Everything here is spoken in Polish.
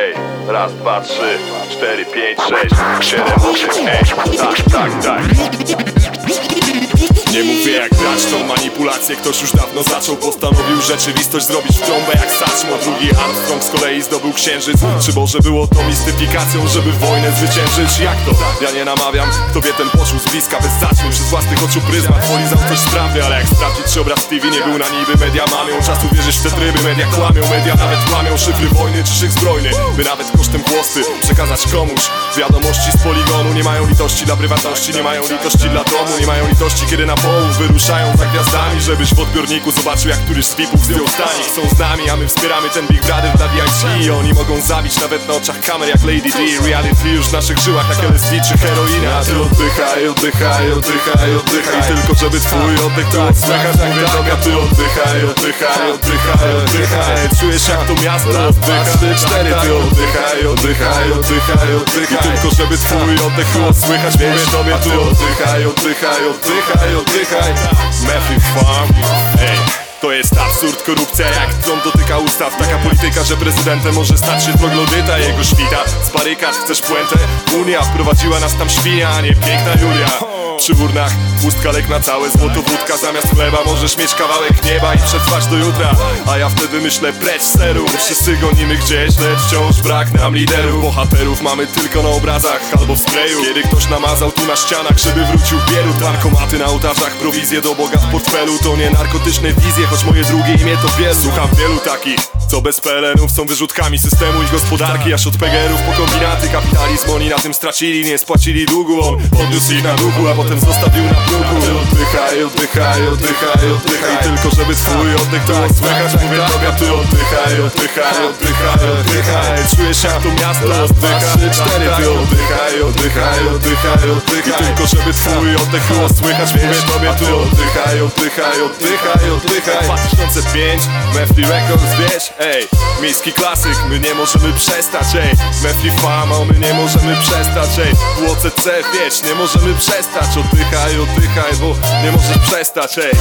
ej Raz, dwa, trzy, cztery, pięć, sześć, siedem, osiem, ej. Tak, tak, tak Nie mówię jak grać tą manipulację. Ktoś już dawno zaczął Postanowił rzeczywistość zrobić w trąbę jak saczmo Drugi Armstrong z kolei zdobył księżyc. Czy może było to mistyfikacją, żeby wojnę zwyciężyć? Jak to? Ja nie namawiam Kto wie ten poczuł z bliska. Bez zaćmy Przez własnych oczu pryzmat. Polizał coś sprawy Ale jak sprawdzić czy obraz TV nie był na niby? Media mamią Czas uwierzyć w te tryby. Media kłamią, media nawet kłamią. Szyfry wojny czy szyk zbrojny By nawet kosztem głosy przekazać komuś. Wiadomości z poligonu Nie mają litości dla prywatności Nie mają litości dla domu Nie mają litości kiedy na połów wyruszają za gwiazdami Żebyś w odbiorniku zobaczył jak któryś z VIP-ów zdjął stani Chcą z nami, a my wspieramy ten Big Brother dla VIC I oni mogą zabić nawet na oczach kamer jak Lady D Reality już w naszych żyłach jak LSD czy heroina A ty oddychaj, oddychaj, oddychaj, oddychaj Tylko żeby twój oddech tu odsłychać Mówię tobie, ty oddychaj, oddychaj, oddychaj, oddychaj Czujesz jak to miasto oddycha Trzy, cztery, ty oddychaj, oddychaj, oddychaj, oddychaj Tylko żeby twój oddech tu odsłychać Mówię tobie, ty oddychaj, oddychaj, oddychaj, oddychaj Messy Farm, hey. To jest absurd, korupcja jak tron dotyka ustaw. Taka polityka, że prezydentem może stać się troglodyta Jego świta. Z barykad, chcesz puentę? Unia wprowadziła nas tam świnia, a nie piękna Julia. Przy urnach Pustka lek na całe złoto wódka. Zamiast chleba możesz mieć kawałek nieba I przetrwać do jutra. A ja wtedy myślę precz seru. Wszyscy gonimy gdzieś, lecz wciąż brak nam liderów Bohaterów mamy tylko na obrazach albo w sprayu. Kiedy ktoś namazał tu na ścianach, żeby wrócił bierut Bankomaty na ołtarzach, prowizje do Boga w portfelu. To nie narkotyczne wizje, choć moje drugie imię to wielu. Słucham wielu takich co bez PLN-ów są wyrzutkami systemu i gospodarki. Aż od PGR-ów po kombinaty. Kapitalizm Oni na tym stracili, nie spłacili długu. On podniósł ich na duchu, a potem zostawił na bruku Oddychaj, oddychaj, oddychaj, oddychaj. Tylko żeby twój oddech to słychać Mówię tobie, ty oddychaj, oddychaj, oddychaj, oddychaj. Czujesz jak to miasto oddycha. Trzy, cztery, ty oddychaj, oddychaj, oddychaj, oddychaj. Tylko żeby twój oddech było słychać Mówię tobie, ty oddychaj, oddychaj, oddychaj, oddychaj. 2005, Mefty Records, wiesz, ej. Miejski klasyk, my nie możemy przestać, ej. Mefty Fama, my nie możemy przestać, ej. WOCC, wiesz, nie możemy przestać. Oddychaj, oddychaj, bo nie możesz przestać, ej